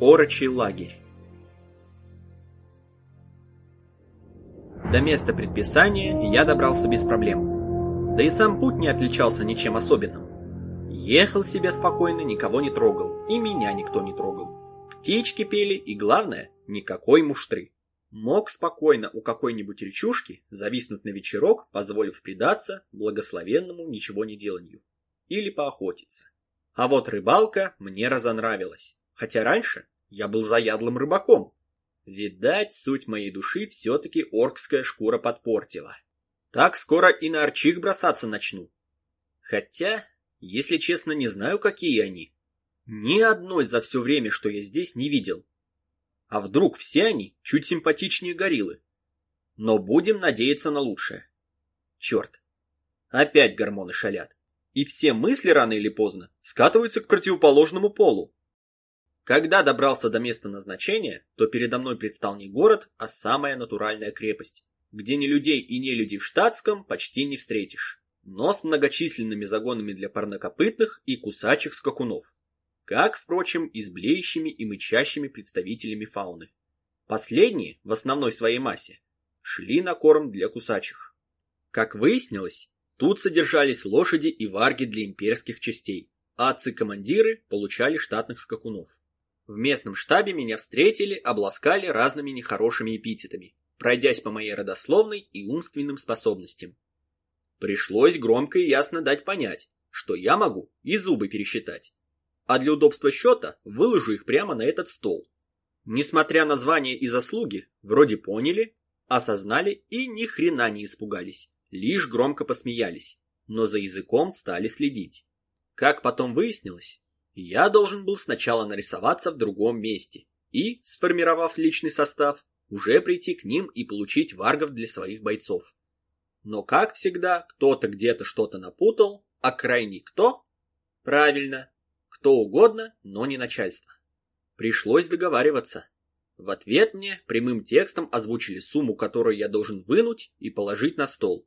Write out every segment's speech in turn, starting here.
Орочий лагерь. До места предписания я добрался без проблем. Да и сам путь не отличался ничем особенным. Ехал себе спокойно, никого не трогал, и меня никто не трогал. Птички пели, и главное, никакой муштры. Мог спокойно у какой-нибудь речушки зависнуть на вечерок, позволив предаться благословенному ничего не деланию. Или поохотиться. А вот рыбалка мне разонравилась. Хотя раньше я был заядлым рыбаком. Видать, суть моей души все-таки оркская шкура подпортила. Так скоро и на арчих бросаться начну. Хотя, если честно, не знаю, какие они. Ни одной за все время, что я здесь, не видел. А вдруг все они чуть симпатичнее гориллы? Но будем надеяться на лучшее. Черт. Опять гормоны шалят. И все мысли рано или поздно скатываются к противоположному полу. Когда добрался до места назначения, то передо мной предстал не город, а самая натуральная крепость, где ни людей и не людей в штатском почти не встретишь, но с многочисленными загонами для парнокопытных и кусачих скакунов, как, впрочем, и с блеющими и мычащими представителями фауны. Последние, в основной своей массе, шли на корм для кусачих. Как выяснилось, тут содержались лошади и варги для имперских частей, а отцы-командиры получали штатных скакунов. В местном штабе меня встретили, обласкали разными нехорошими эпитетами, пройдясь по моей родословной и умственным способностям. Пришлось громко и ясно дать понять, что я могу и зубы пересчитать. А для удобства счета выложу их прямо на этот стол. Несмотря на звание и заслуги, вроде поняли, осознали и ни хрена не испугались, лишь громко посмеялись, но за языком стали следить. Как потом выяснилось, я должен был сначала нарисоваться в другом месте и, сформировав личный состав, уже прийти к ним и получить варгов для своих бойцов. Но, как всегда, кто-то где-то что-то напутал, а крайний кто? Правильно, кто угодно, но не начальство. Пришлось договариваться. В ответ мне прямым текстом озвучили сумму, которую я должен вынуть и положить на стол.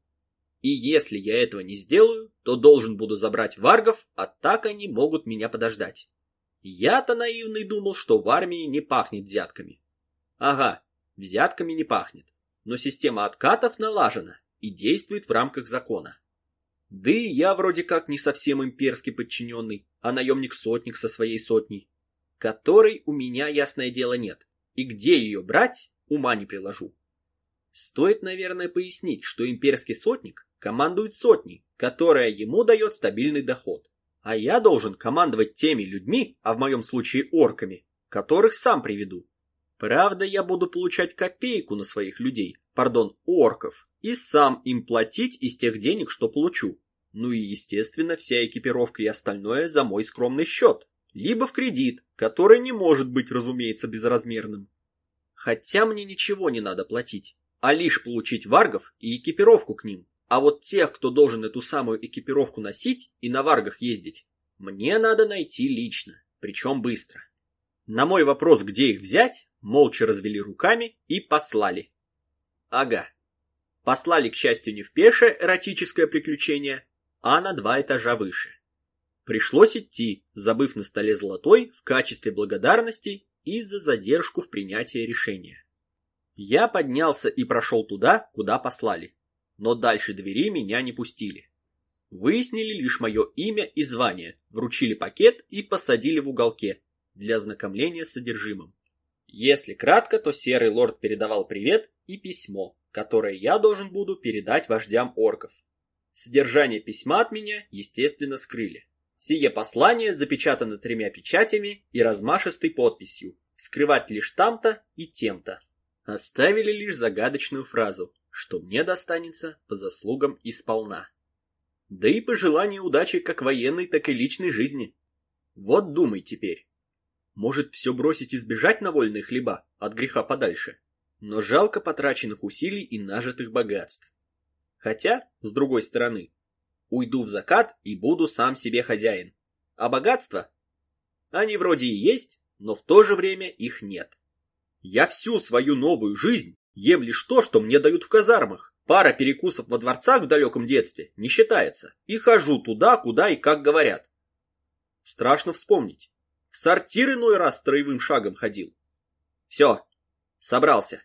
И если я этого не сделаю, то должен буду забрать варгов, а так они могут меня подождать. Я-то наивный думал, что в армии не пахнет взятками. Ага, взятками не пахнет. Но система откатов налажена и действует в рамках закона. Да и я вроде как не совсем имперский подчиненный, а наемник-сотник со своей сотней, которой у меня, ясное дело, нет. И где ее брать, ума не приложу. Стоит, наверное, пояснить, что имперский сотник командует сотней, которая ему дает стабильный доход. А я должен командовать теми людьми, а в моем случае орками, которых сам приведу. Правда, я буду получать копейку на своих людей, пардон, орков, и сам им платить из тех денег, что получу. Ну и, естественно, вся экипировка и остальное за мой скромный счет. Либо в кредит, который не может быть, разумеется, безразмерным. Хотя мне ничего не надо платить, а лишь получить варгов и экипировку к ним. А вот тех, кто должен эту самую экипировку носить и на варгах ездить, мне надо найти лично, причем быстро. На мой вопрос, где их взять, молча развели руками и послали. Ага. Послали, к счастью, не в пешее эротическое приключение, а на два этажа выше. Пришлось идти, забыв на столе золотой в качестве благодарности и за задержку в принятии решения. Я поднялся и прошел туда, куда послали но дальше двери меня не пустили. Выяснили лишь мое имя и звание, вручили пакет и посадили в уголке для ознакомления с содержимым. Если кратко, то Серый Лорд передавал привет и письмо, которое я должен буду передать вождям орков. Содержание письма от меня, естественно, скрыли. Сие послание запечатано тремя печатями и размашистой подписью, скрывать лишь там-то и тем-то. Оставили лишь загадочную фразу что мне достанется по заслугам и сполна. Да и пожелание удачи как военной, так и личной жизни. Вот думай теперь. Может, все бросить и сбежать на вольные хлеба, от греха подальше. Но жалко потраченных усилий и нажитых богатств. Хотя, с другой стороны, уйду в закат и буду сам себе хозяин. А богатства? Они вроде и есть, но в то же время их нет. Я всю свою новую жизнь Ем лишь то, что мне дают в казармах. Пара перекусов во дворцах в далеком детстве не считается. И хожу туда, куда и как говорят. Страшно вспомнить. В сортир иной раз строевым шагом ходил. Все, собрался.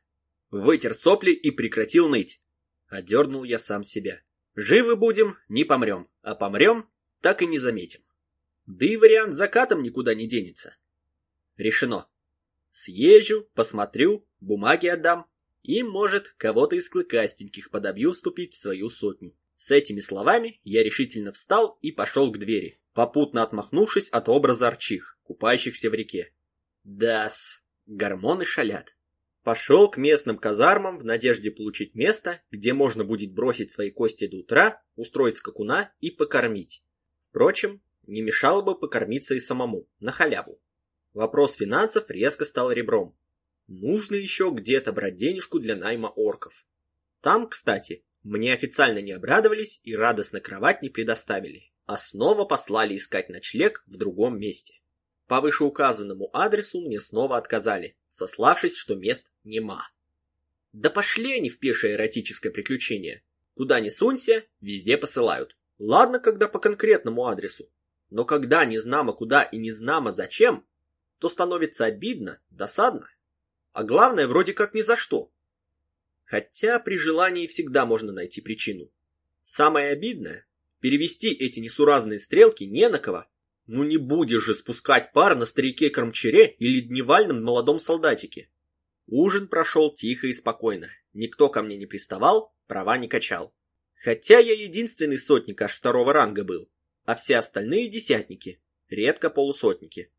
Вытер сопли и прекратил ныть. Одернул я сам себя. Живы будем, не помрем, а помрем, так и не заметим. Да и вариант закатом никуда не денется. Решено. Съезжу, посмотрю, бумаги отдам, и, может, кого-то из клыкастеньких подобью вступить в свою сотню. С этими словами я решительно встал и пошел к двери, попутно отмахнувшись от образа арчих, купающихся в реке. Дас, гормоны шалят. Пошел к местным казармам в надежде получить место, где можно будет бросить свои кости до утра, устроить скакуна и покормить. Впрочем, не мешало бы покормиться и самому, на халяву. Вопрос финансов резко стал ребром. Нужно еще где-то брать денежку для найма орков. Там, кстати, мне официально не обрадовались и радостно кровать не предоставили, а снова послали искать ночлег в другом месте. По вышеуказанному адресу мне снова отказали, сославшись, что мест нема. Да пошли они в пешее эротическое приключение. Куда ни сунься, везде посылают. Ладно, когда по конкретному адресу. Но когда не знамо куда и не знамо зачем, то становится обидно, досадно. А главное, вроде как ни за что. Хотя при желании всегда можно найти причину. Самое обидное – перевести эти несуразные стрелки не на кого. Ну не будешь же спускать пар на старике-кормчаре или дневальном молодом солдатике. Ужин прошел тихо и спокойно. Никто ко мне не приставал, права не качал. Хотя я единственный сотник аж второго ранга был, а все остальные десятники, редко полусотники.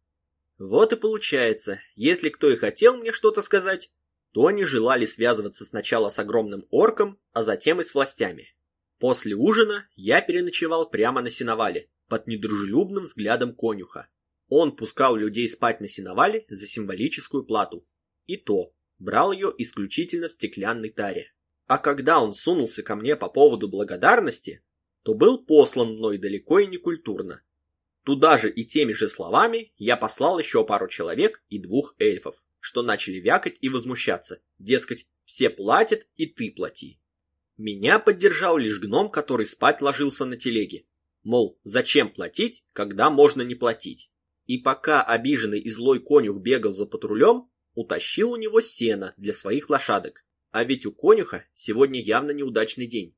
Вот и получается, если кто и хотел мне что-то сказать, то они желали связываться сначала с огромным орком, а затем и с властями. После ужина я переночевал прямо на сеновале, под недружелюбным взглядом конюха. Он пускал людей спать на сеновале за символическую плату. И то, брал ее исключительно в стеклянной таре. А когда он сунулся ко мне по поводу благодарности, то был послан мной далеко и некультурно. Туда же и теми же словами я послал еще пару человек и двух эльфов что начали вякать и возмущаться. Дескать, все платят и ты плати. Меня поддержал лишь гном, который спать ложился на телеге. Мол, зачем платить, когда можно не платить. И пока обиженный и злой конюх бегал за патрулем, утащил у него сено для своих лошадок. А ведь у конюха сегодня явно неудачный день.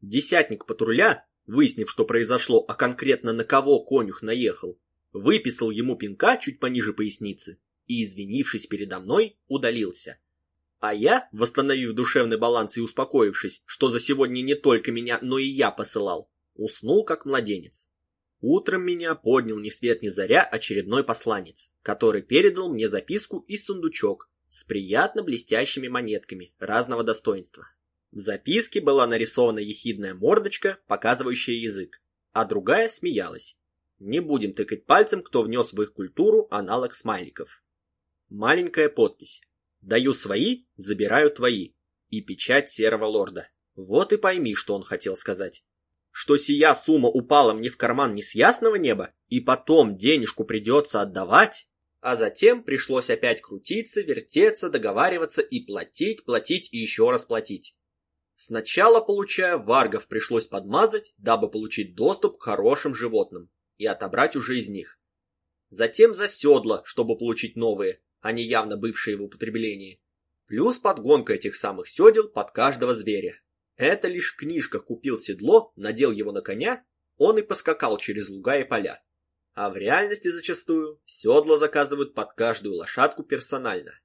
Десятник патруля, выяснив, что произошло, а конкретно на кого конюх наехал, выписал ему пинка чуть пониже поясницы и, извинившись передо мной, удалился. А я, восстановив душевный баланс и успокоившись, что за сегодня не только меня, но и я посылал, уснул как младенец. Утром меня поднял ни свет ни заря очередной посланец, который передал мне записку и сундучок с приятно блестящими монетками разного достоинства. В записке была нарисована ехидная мордочка, показывающая язык, а другая смеялась. Не будем тыкать пальцем, кто внес в их культуру аналог смайликов. Маленькая подпись. Даю свои, забираю твои. И печать серого лорда. Вот и пойми, что он хотел сказать. Что сия сумма упала мне в карман не с ясного неба, и потом денежку придется отдавать, а затем пришлось опять крутиться, вертеться, договариваться и платить, платить и еще раз платить. Сначала, получая варгов, пришлось подмазать, дабы получить доступ к хорошим животным и отобрать уже из них. Затем за седла, чтобы получить новые, они явно бывшие в употреблении. Плюс подгонка этих самых седел под каждого зверя. Это лишь в книжках купил седло, надел его на коня, он и поскакал через луга и поля. А в реальности зачастую седла заказывают под каждую лошадку персонально.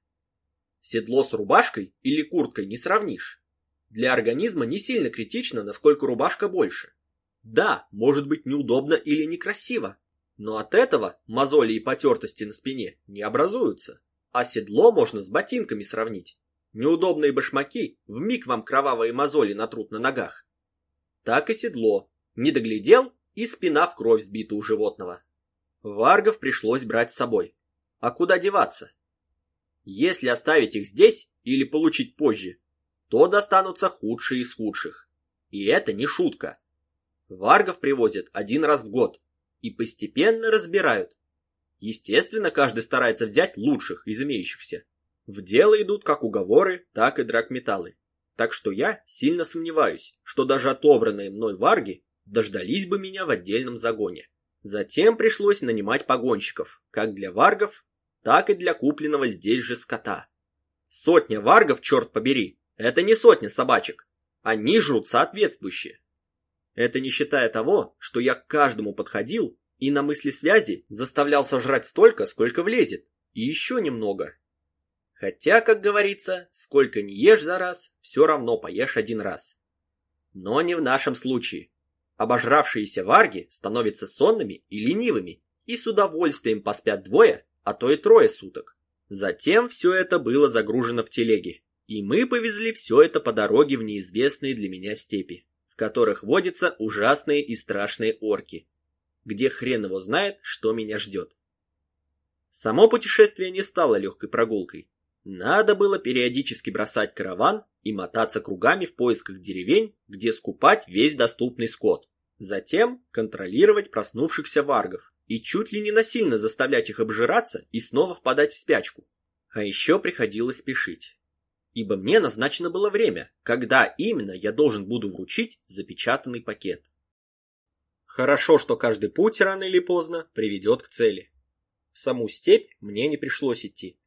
Седло с рубашкой или курткой не сравнишь. Для организма не сильно критично, насколько рубашка больше. Да, может быть неудобно или некрасиво, но от этого мозоли и потертости на спине не образуются. А седло можно с ботинками сравнить. Неудобные башмаки вмиг вам кровавые мозоли натрут на ногах. Так и седло. Не доглядел, и спина в кровь сбита у животного. Варгов пришлось брать с собой. А куда деваться? Если оставить их здесь или получить позже, то достанутся худшие из худших. И это не шутка. Варгов привозят один раз в год и постепенно разбирают, Естественно, каждый старается взять лучших из имеющихся. В дело идут как уговоры, так и драгметаллы. Так что я сильно сомневаюсь, что даже отобранные мной варги дождались бы меня в отдельном загоне. Затем пришлось нанимать погонщиков, как для варгов, так и для купленного здесь же скота. Сотня варгов, черт побери, это не сотня собачек. Они жрут соответствующие. Это не считая того, что я к каждому подходил и на мысли связи заставлял сожрать столько, сколько влезет, и еще немного. Хотя, как говорится, сколько не ешь за раз, все равно поешь один раз. Но не в нашем случае. Обожравшиеся варги становятся сонными и ленивыми, и с удовольствием поспят двое, а то и трое суток. Затем все это было загружено в телеги, и мы повезли все это по дороге в неизвестные для меня степи, в которых водятся ужасные и страшные орки, где хрен его знает, что меня ждет. Само путешествие не стало легкой прогулкой. Надо было периодически бросать караван и мотаться кругами в поисках деревень, где скупать весь доступный скот. Затем контролировать проснувшихся варгов и чуть ли не насильно заставлять их обжираться и снова впадать в спячку. А еще приходилось спешить. Ибо мне назначено было время, когда именно я должен буду вручить запечатанный пакет. Хорошо, что каждый путь рано или поздно приведет к цели. В саму степь мне не пришлось идти.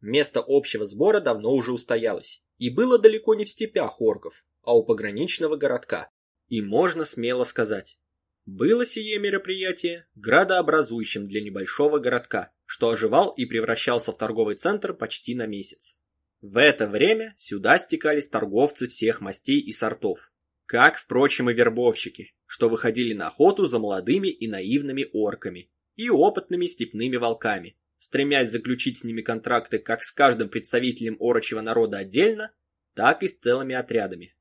Место общего сбора давно уже устоялось, и было далеко не в степях орков, а у пограничного городка. И можно смело сказать, было сие мероприятие градообразующим для небольшого городка, что оживал и превращался в торговый центр почти на месяц. В это время сюда стекались торговцы всех мастей и сортов, как, впрочем, и вербовщики, что выходили на охоту за молодыми и наивными орками и опытными степными волками, стремясь заключить с ними контракты как с каждым представителем орочего народа отдельно, так и с целыми отрядами.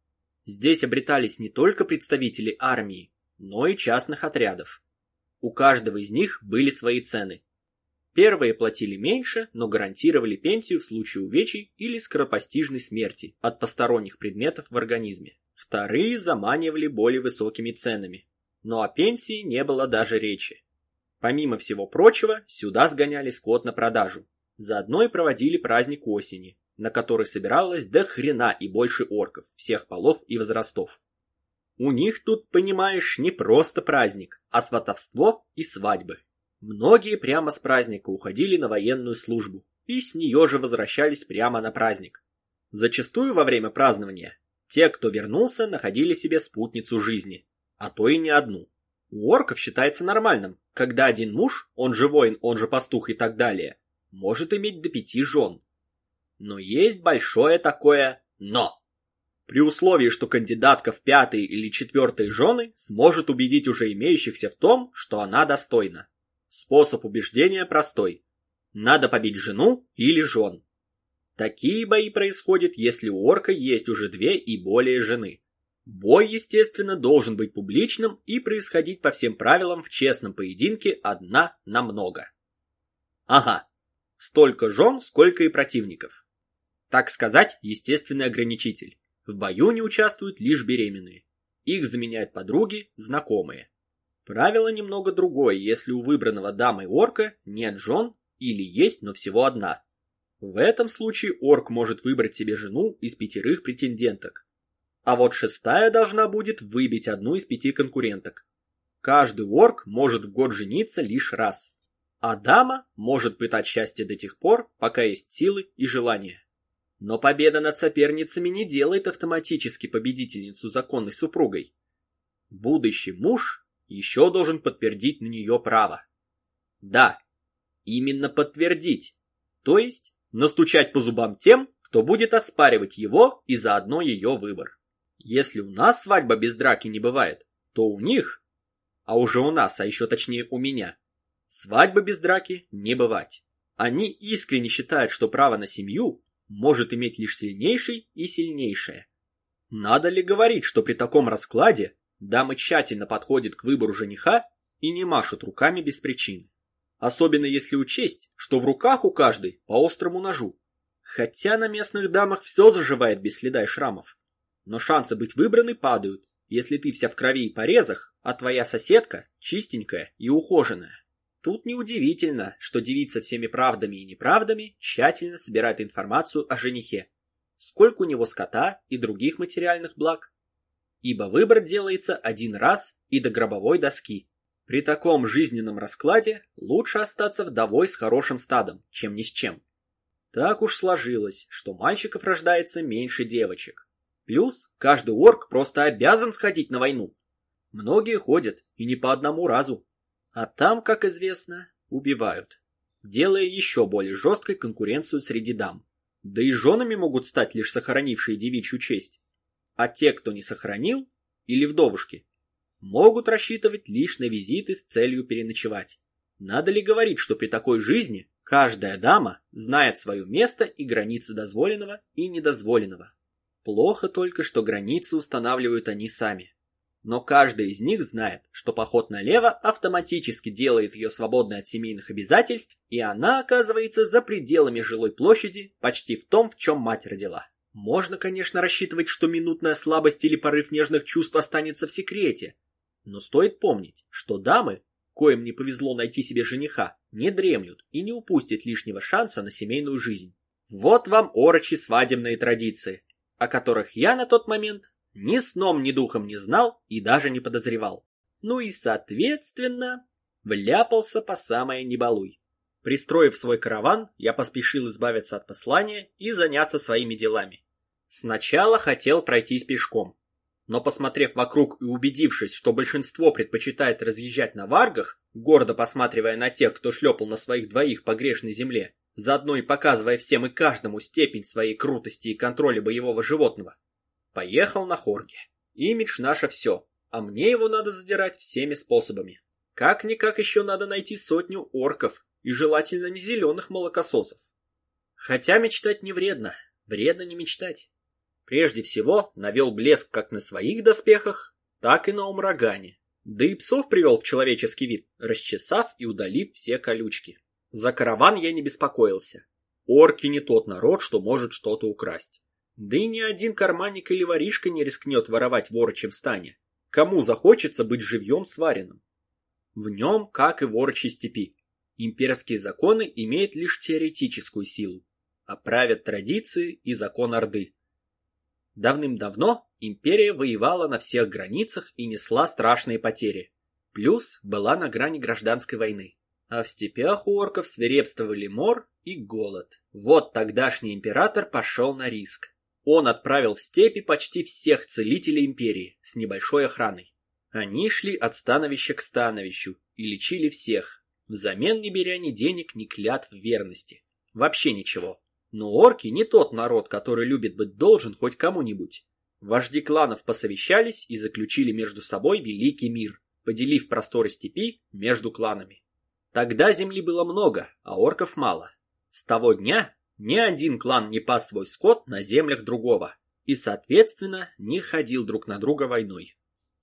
Здесь обретались не только представители армии, но и частных отрядов. У каждого из них были свои цены. Первые платили меньше, но гарантировали пенсию в случае увечий или скоропостижной смерти от посторонних предметов в организме. Вторые заманивали более высокими ценами, но о пенсии не было даже речи. Помимо всего прочего, сюда сгоняли скот на продажу. Заодно и проводили праздник осени, на который собиралось до хрена и больше орков всех полов и возрастов. У них тут, понимаешь, не просто праздник, а сватовство и свадьбы. Многие прямо с праздника уходили на военную службу и с нее же возвращались прямо на праздник. Зачастую во время празднования те, кто вернулся, находили себе спутницу жизни, а то и не одну. У орков считается нормальным, когда один муж, он же воин, он же пастух и так далее, может иметь до пяти жен. Но есть большое такое «но». При условии, что кандидатка в пятые или четвертые жены сможет убедить уже имеющихся в том, что она достойна. Способ убеждения простой. Надо побить жену или жен. Такие бои происходят, если у орка есть уже две и более жены. Бой, естественно, должен быть публичным и происходить по всем правилам в честном поединке одна на много. Ага, столько жен, сколько и противников. Так сказать, естественный ограничитель. В бою не участвуют лишь беременные. Их заменяют подруги, знакомые. Правило немного другое, если у выбранного дамой орка нет жен или есть, но всего одна. В этом случае орк может выбрать себе жену из пятерых претенденток. А вот шестая должна будет выбить одну из пяти конкуренток. Каждый орк может в год жениться лишь раз. А дама может пытать счастье до тех пор, пока есть силы и желания. Но победа над соперницами не делает автоматически победительницу законной супругой. Будущий муж еще должен подтвердить на нее право. Да, именно подтвердить, то есть настучать по зубам тем, кто будет оспаривать его и заодно ее выбор. Если у нас свадьба без драки не бывает, то у них, а уже у нас, а еще точнее у меня, свадьбы без драки не бывать. Они искренне считают, что право на семью может иметь лишь сильнейший и сильнейшее. Надо ли говорить, что при таком раскладе дамы тщательно подходят к выбору жениха и не машут руками без причины? Особенно если учесть, что в руках у каждой по острому ножу. Хотя на местных дамах все заживает без следа и шрамов. Но шансы быть выбранной падают, если ты вся в крови и порезах, а твоя соседка чистенькая и ухоженная. Тут неудивительно, что девица всеми правдами и неправдами тщательно собирает информацию о женихе. Сколько у него скота и других материальных благ. Ибо выбор делается один раз и до гробовой доски. При таком жизненном раскладе лучше остаться вдовой с хорошим стадом, чем ни с чем. Так уж сложилось, что мальчиков рождается меньше девочек. Плюс каждый орк просто обязан сходить на войну. Многие ходят, и не по одному разу. А там, как известно, убивают, делая еще более жесткой конкуренцию среди дам. Да и женами могут стать лишь сохранившие девичью честь. А те, кто не сохранил, или вдовушки, могут рассчитывать лишь на визиты с целью переночевать. Надо ли говорить, что при такой жизни каждая дама знает свое место и границы дозволенного и недозволенного. Плохо только, что границы устанавливают они сами. Но каждый из них знает, что поход налево автоматически делает ее свободной от семейных обязательств, и она оказывается за пределами жилой площади, почти в том, в чем мать родила. Можно, конечно, рассчитывать, что минутная слабость или порыв нежных чувств останется в секрете, но стоит помнить, что дамы, коим не повезло найти себе жениха, не дремлют и не упустят лишнего шанса на семейную жизнь. Вот вам орочи свадебные традиции, о которых я на тот момент ни сном, ни духом не знал и даже не подозревал. Ну и, соответственно, вляпался по самое небалуй. Пристроив свой караван, я поспешил избавиться от послания и заняться своими делами. Сначала хотел пройтись пешком, но посмотрев вокруг и убедившись, что большинство предпочитает разъезжать на варгах, гордо посматривая на тех, кто шлепал на своих двоих по грешной земле, заодно и показывая всем и каждому степень своей крутости и контроля боевого животного, поехал на хорге. Имидж наше все, а мне его надо задирать всеми способами. Как-никак еще надо найти сотню орков, и желательно не зеленых молокососов. Хотя мечтать не вредно, вредно не мечтать. Прежде всего навел блеск как на своих доспехах, так и на умрагане. Да и псов привел в человеческий вид, расчесав и удалив все колючки. За караван я не беспокоился. Орки не тот народ, что может что-то украсть. Да и ни один карманник или воришка не рискнет воровать в орочем стане. Кому захочется быть живьем сваренным? В нем, как и в орочей степи, имперские законы имеют лишь теоретическую силу, а правят традиции и закон Орды. Давным-давно империя воевала на всех границах и несла страшные потери. Плюс была на грани гражданской войны. А в степях у орков свирепствовали мор и голод. Вот тогдашний император пошел на риск. Он отправил в степи почти всех целителей империи с небольшой охраной. Они шли от становища к становищу и лечили всех, взамен не беря ни денег, ни клятв верности. Вообще ничего. Но орки не тот народ, который любит быть должен хоть кому-нибудь. Вожди кланов посовещались и заключили между собой великий мир, поделив просторы степи между кланами. Тогда земли было много, а орков мало. С того дня ни один клан не пас свой скот на землях другого и, соответственно, не ходил друг на друга войной.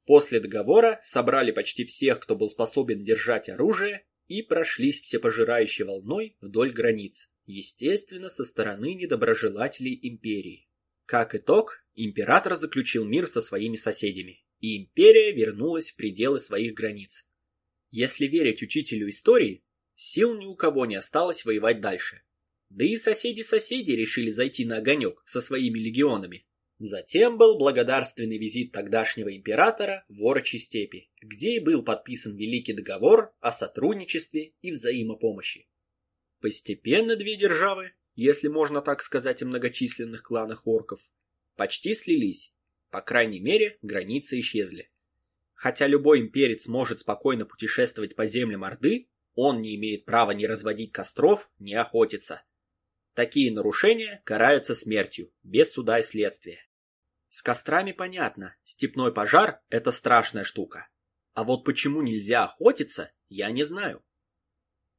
После договора собрали почти всех, кто был способен держать оружие, и прошлись всепожирающей волной вдоль границ, естественно, со стороны недоброжелателей империи. Как итог, император заключил мир со своими соседями, и империя вернулась в пределы своих границ. Если верить учителю истории, сил ни у кого не осталось воевать дальше. Да и соседи-соседи решили зайти на огонек со своими легионами. Затем был благодарственный визит тогдашнего императора в Орочи степи, где и был подписан Великий договор о сотрудничестве и взаимопомощи. Постепенно две державы, если можно так сказать о многочисленных кланах орков, почти слились. По крайней мере, границы исчезли. Хотя любой имперец может спокойно путешествовать по землям Орды, он не имеет права ни разводить костров, ни охотиться. Такие нарушения караются смертью, без суда и следствия. С кострами понятно, степной пожар – это страшная штука. А вот почему нельзя охотиться, я не знаю.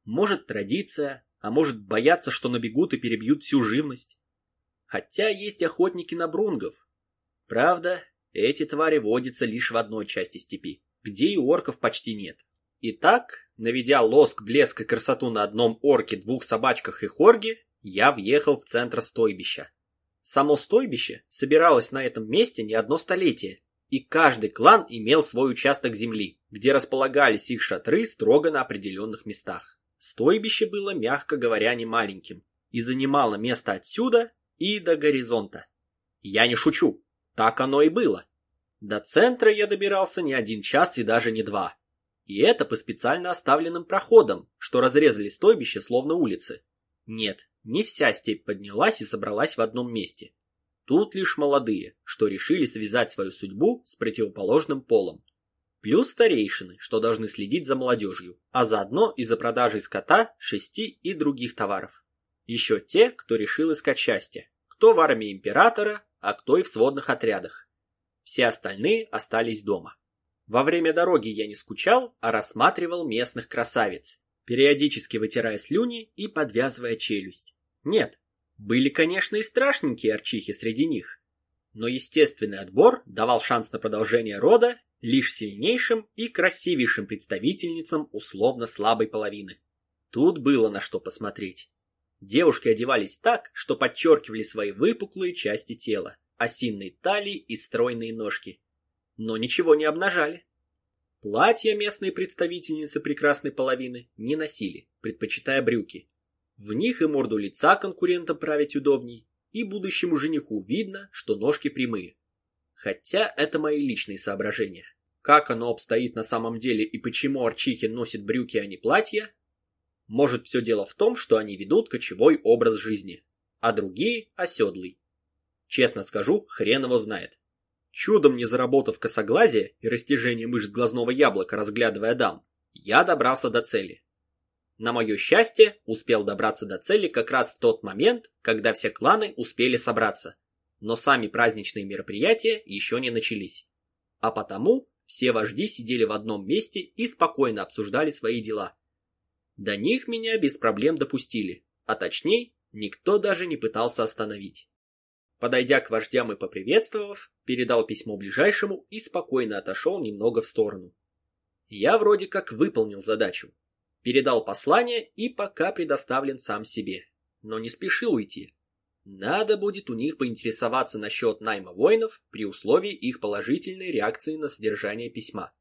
Может традиция, а может бояться, что набегут и перебьют всю живность. Хотя есть охотники на брунгов. Правда, эти твари водятся лишь в одной части степи, где и орков почти нет. Итак, наведя лоск, блеск и красоту на одном орке, двух собачках и хорге, я въехал в центр стойбища. Само стойбище собиралось на этом месте не одно столетие, и каждый клан имел свой участок земли, где располагались их шатры строго на определенных местах. Стойбище было, мягко говоря, не маленьким и занимало место отсюда и до горизонта. Я не шучу, так оно и было. До центра я добирался не один час и даже не два. И это по специально оставленным проходам, что разрезали стойбище словно улицы. Нет, не вся степь поднялась и собралась в одном месте. Тут лишь молодые, что решили связать свою судьбу с противоположным полом. Плюс старейшины, что должны следить за молодежью, а заодно и за продажей скота, шести и других товаров. Еще те, кто решил искать счастье, кто в армии императора, а кто и в сводных отрядах. Все остальные остались дома. Во время дороги я не скучал, а рассматривал местных красавиц, периодически вытирая слюни и подвязывая челюсть. Нет, были, конечно, и страшненькие арчихи среди них, но естественный отбор давал шанс на продолжение рода лишь сильнейшим и красивейшим представительницам условно слабой половины. Тут было на что посмотреть. Девушки одевались так, что подчеркивали свои выпуклые части тела, осинные талии и стройные ножки. Но ничего не обнажали. Платья местные представительницы прекрасной половины не носили, предпочитая брюки. В них и морду лица конкурента править удобней, и будущему жениху видно, что ножки прямые. Хотя это мои личные соображения. Как оно обстоит на самом деле и почему арчихи носят брюки, а не платья? Может, все дело в том, что они ведут кочевой образ жизни, а другие – оседлый. Честно скажу, хрен его знает. Чудом не заработав косоглазие и растяжение мышц глазного яблока, разглядывая дам, я добрался до цели. На мое счастье, успел добраться до цели как раз в тот момент, когда все кланы успели собраться. Но сами праздничные мероприятия еще не начались. А потому все вожди сидели в одном месте и спокойно обсуждали свои дела. До них меня без проблем допустили, а точнее, никто даже не пытался остановить. Подойдя к вождям и поприветствовав, передал письмо ближайшему и спокойно отошел немного в сторону. Я вроде как выполнил задачу, передал послание и пока предоставлен сам себе, но не спешил уйти. Надо будет у них поинтересоваться насчет найма воинов при условии их положительной реакции на содержание письма.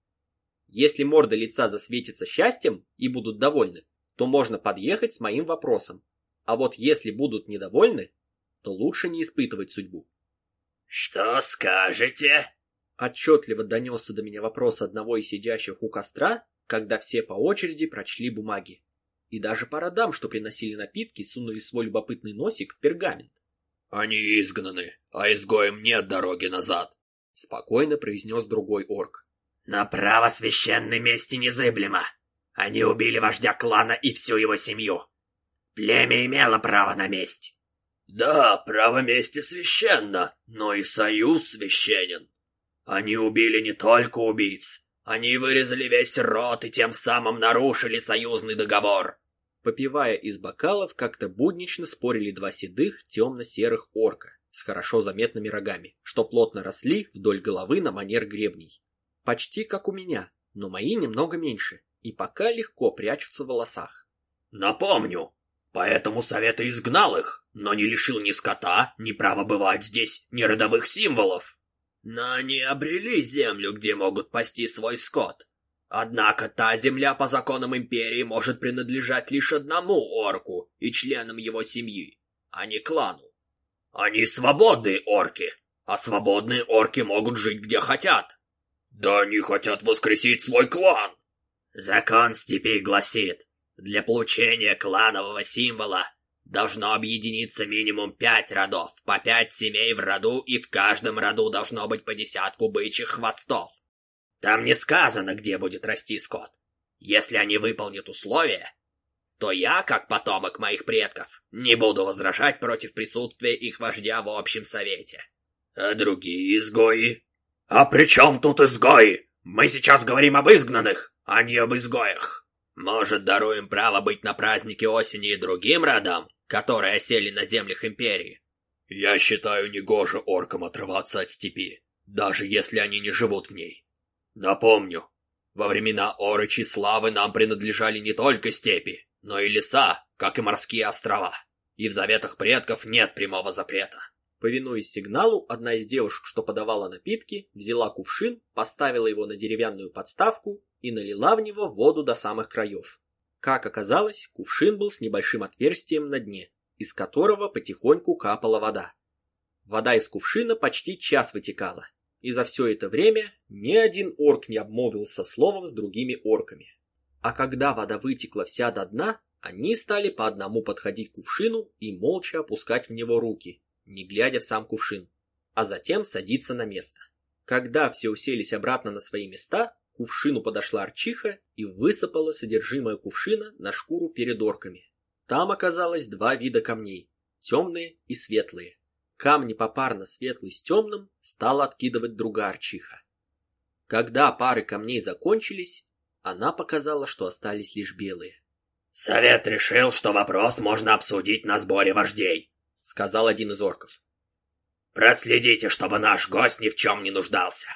Если морда лица засветится счастьем и будут довольны, то можно подъехать с моим вопросом. А вот если будут недовольны, то лучше не испытывать судьбу. «Что скажете?» Отчетливо донесся до меня вопрос одного из сидящих у костра, когда все по очереди прочли бумаги. И даже пара дам, что приносили напитки, сунули свой любопытный носик в пергамент. «Они изгнаны, а изгоем нет дороги назад», — спокойно произнес другой орк. «Направо священной мести незыблемо. Они убили вождя клана и всю его семью. Племя имело право на месть». «Да, право мести священно, но и союз священен. Они убили не только убийц, они вырезали весь род и тем самым нарушили союзный договор. Попивая из бокалов, как-то буднично спорили два седых темно-серых орка с хорошо заметными рогами, что плотно росли вдоль головы на манер гребней. Почти как у меня, но мои немного меньше, и пока легко прячутся в волосах. Напомню, поэтому совет изгнал их, но не лишил ни скота, ни права бывать здесь, ни родовых символов. Но они обрели землю, где могут пасти свой скот. Однако та земля по законам Империи может принадлежать лишь одному орку и членам его семьи, а не клану. Они свободные орки, а свободные орки могут жить где хотят. Да они хотят воскресить свой клан. Закон степей гласит, для получения кланового символа Должно объединиться минимум пять родов, по пять семей в роду, и в каждом роду должно быть по десятку бычьих хвостов. Там не сказано, где будет расти скот. Если они выполнят условия, то я, как потомок моих предков, не буду возражать против присутствия их вождя в общем совете. А другие изгои? А при чем тут изгои? Мы сейчас говорим об изгнанных, а не об изгоях. Может, даруем право быть на празднике осени и другим родам, которые осели на землях Империи. Я считаю негоже оркам отрываться от степи, даже если они не живут в ней. Напомню, во времена Орычи славы нам принадлежали не только степи, но и леса, как и морские острова. И в заветах предков нет прямого запрета. Повинуясь сигналу, одна из девушек, что подавала напитки, взяла кувшин, поставила его на деревянную подставку и налила в него воду до самых краев. Как оказалось, кувшин был с небольшим отверстием на дне, из которого потихоньку капала вода. Вода из кувшина почти час вытекала, И за все это время ни один орк не обмолвился словом с другими орками. А когда вода вытекла вся до дна, они стали по одному подходить к кувшину и молча опускать в него руки, не глядя в сам кувшин, а затем садиться на место. Когда все уселись обратно на свои места, кувшину подошла арчиха и высыпала содержимое кувшина на шкуру перед орками. Там оказалось два вида камней – темные и светлые. Камни попарно светлый с темным стала откидывать другая арчиха. Когда пары камней закончились, она показала, что остались лишь белые. «Совет решил, что вопрос можно обсудить на сборе вождей», — сказал один из орков. «Проследите, чтобы наш гость ни в чем не нуждался».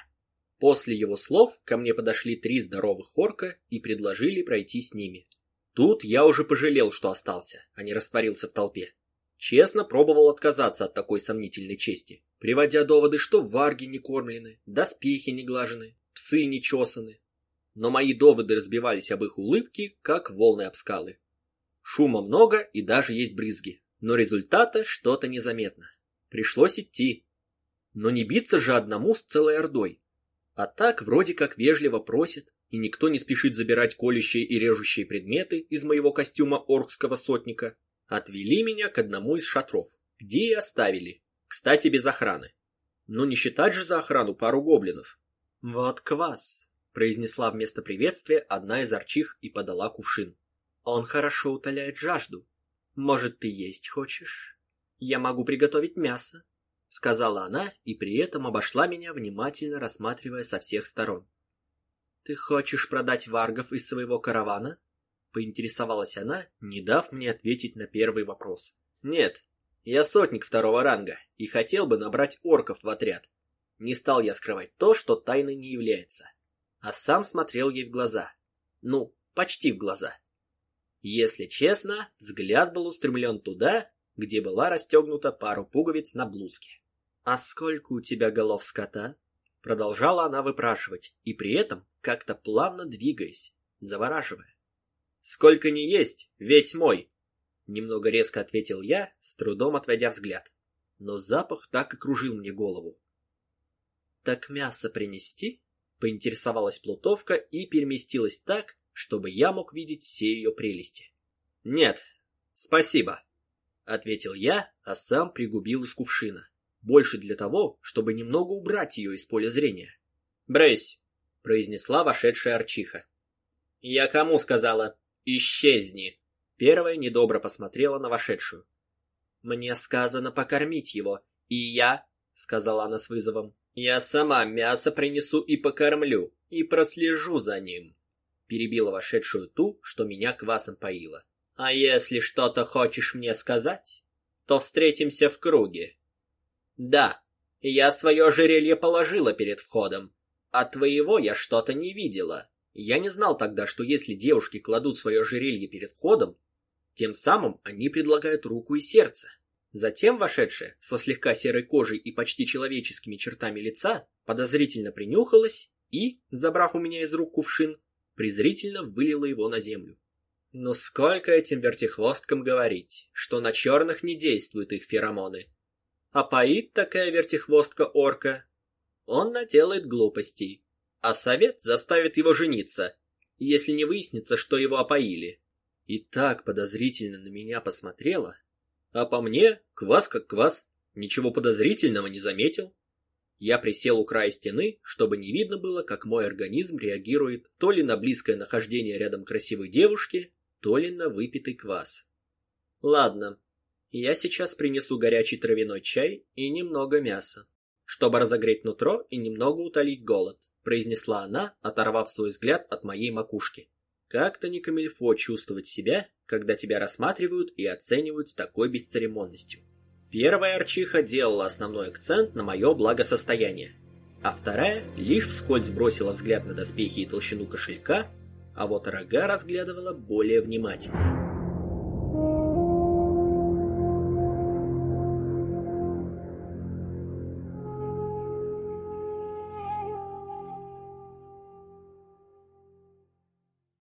После его слов ко мне подошли три здоровых орка и предложили пройти с ними. Тут я уже пожалел, что остался, а не растворился в толпе. Честно пробовал отказаться от такой сомнительной чести, приводя доводы, что варги не кормлены, доспехи не глажены, псы не чесаны. Но мои доводы разбивались об их улыбки, как волны об скалы. Шума много и даже есть брызги, но результата что-то незаметно. Пришлось идти. Но не биться же одному с целой ордой. А так вроде как вежливо просит, и никто не спешит забирать колющие и режущие предметы из моего костюма оркского сотника. Отвели меня к одному из шатров, где и оставили, кстати, без охраны. Но не считать же за охрану пару гоблинов. «Вот квас», — произнесла вместо приветствия одна из арчих и подала кувшин. «Он хорошо утоляет жажду. Может, ты есть хочешь? Я могу приготовить мясо», — сказала она и при этом обошла меня, внимательно рассматривая со всех сторон. «Ты хочешь продать варгов из своего каравана?» Поинтересовалась она, не дав мне ответить на первый вопрос. Нет, я сотник второго ранга и хотел бы набрать орков в отряд. Не стал я скрывать то, что тайной не является. А сам смотрел ей в глаза. Ну, почти в глаза. Если честно, взгляд был устремлен туда, где была расстегнута пару пуговиц на блузке. «А сколько у тебя голов скота?» Продолжала она выпрашивать, и при этом как-то плавно двигаясь, завораживая. Сколько ни есть, весь мой. Немного резко ответил я, с трудом отводя взгляд. Но запах так и кружил мне голову. Так мясо принести? Поинтересовалась плутовка и переместилась так, чтобы я мог видеть все ее прелести. Нет, спасибо, ответил я, а сам пригубил из кувшина. Больше для того, чтобы немного убрать ее из поля зрения. Брейсь, произнесла вошедшая арчиха. Я кому сказала? «Исчезни!» Первая недобро посмотрела на вошедшую. «Мне сказано покормить его, и я...» — сказала она с вызовом. «Я сама мясо принесу и покормлю, и прослежу за ним», — перебила вошедшую ту, что меня квасом поила. «А если что-то хочешь мне сказать, то встретимся в круге». «Да, я свое ожерелье положила перед входом, а твоего я что-то не видела. Я не знал тогда, что если девушки кладут свое ожерелье перед входом, тем самым они предлагают руку и сердце. Затем вошедшая, со слегка серой кожей и почти человеческими чертами лица, подозрительно принюхалась и, забрав у меня из рук кувшин, презрительно вылила его на землю. Но сколько этим вертихвосткам говорить, что на черных не действуют их феромоны. А поит такая вертихвостка-орка, он наделает глупостей, а совет заставит его жениться, если не выяснится, что его опоили. И так подозрительно на меня посмотрела, а по мне квас как квас, ничего подозрительного не заметил. Я присел у края стены, чтобы не видно было, как мой организм реагирует то ли на близкое нахождение рядом красивой девушки, то ли на выпитый квас. Ладно, я сейчас принесу горячий травяной чай и немного мяса, чтобы разогреть нутро и немного утолить голод произнесла она, оторвав свой взгляд от моей макушки. Как-то не камильфо чувствовать себя, когда тебя рассматривают и оценивают с такой бесцеремонностью. Первая арчиха делала основной акцент на мое благосостояние, а вторая лишь вскользь бросила взгляд на доспехи и толщину кошелька, а вот рога разглядывала более внимательно.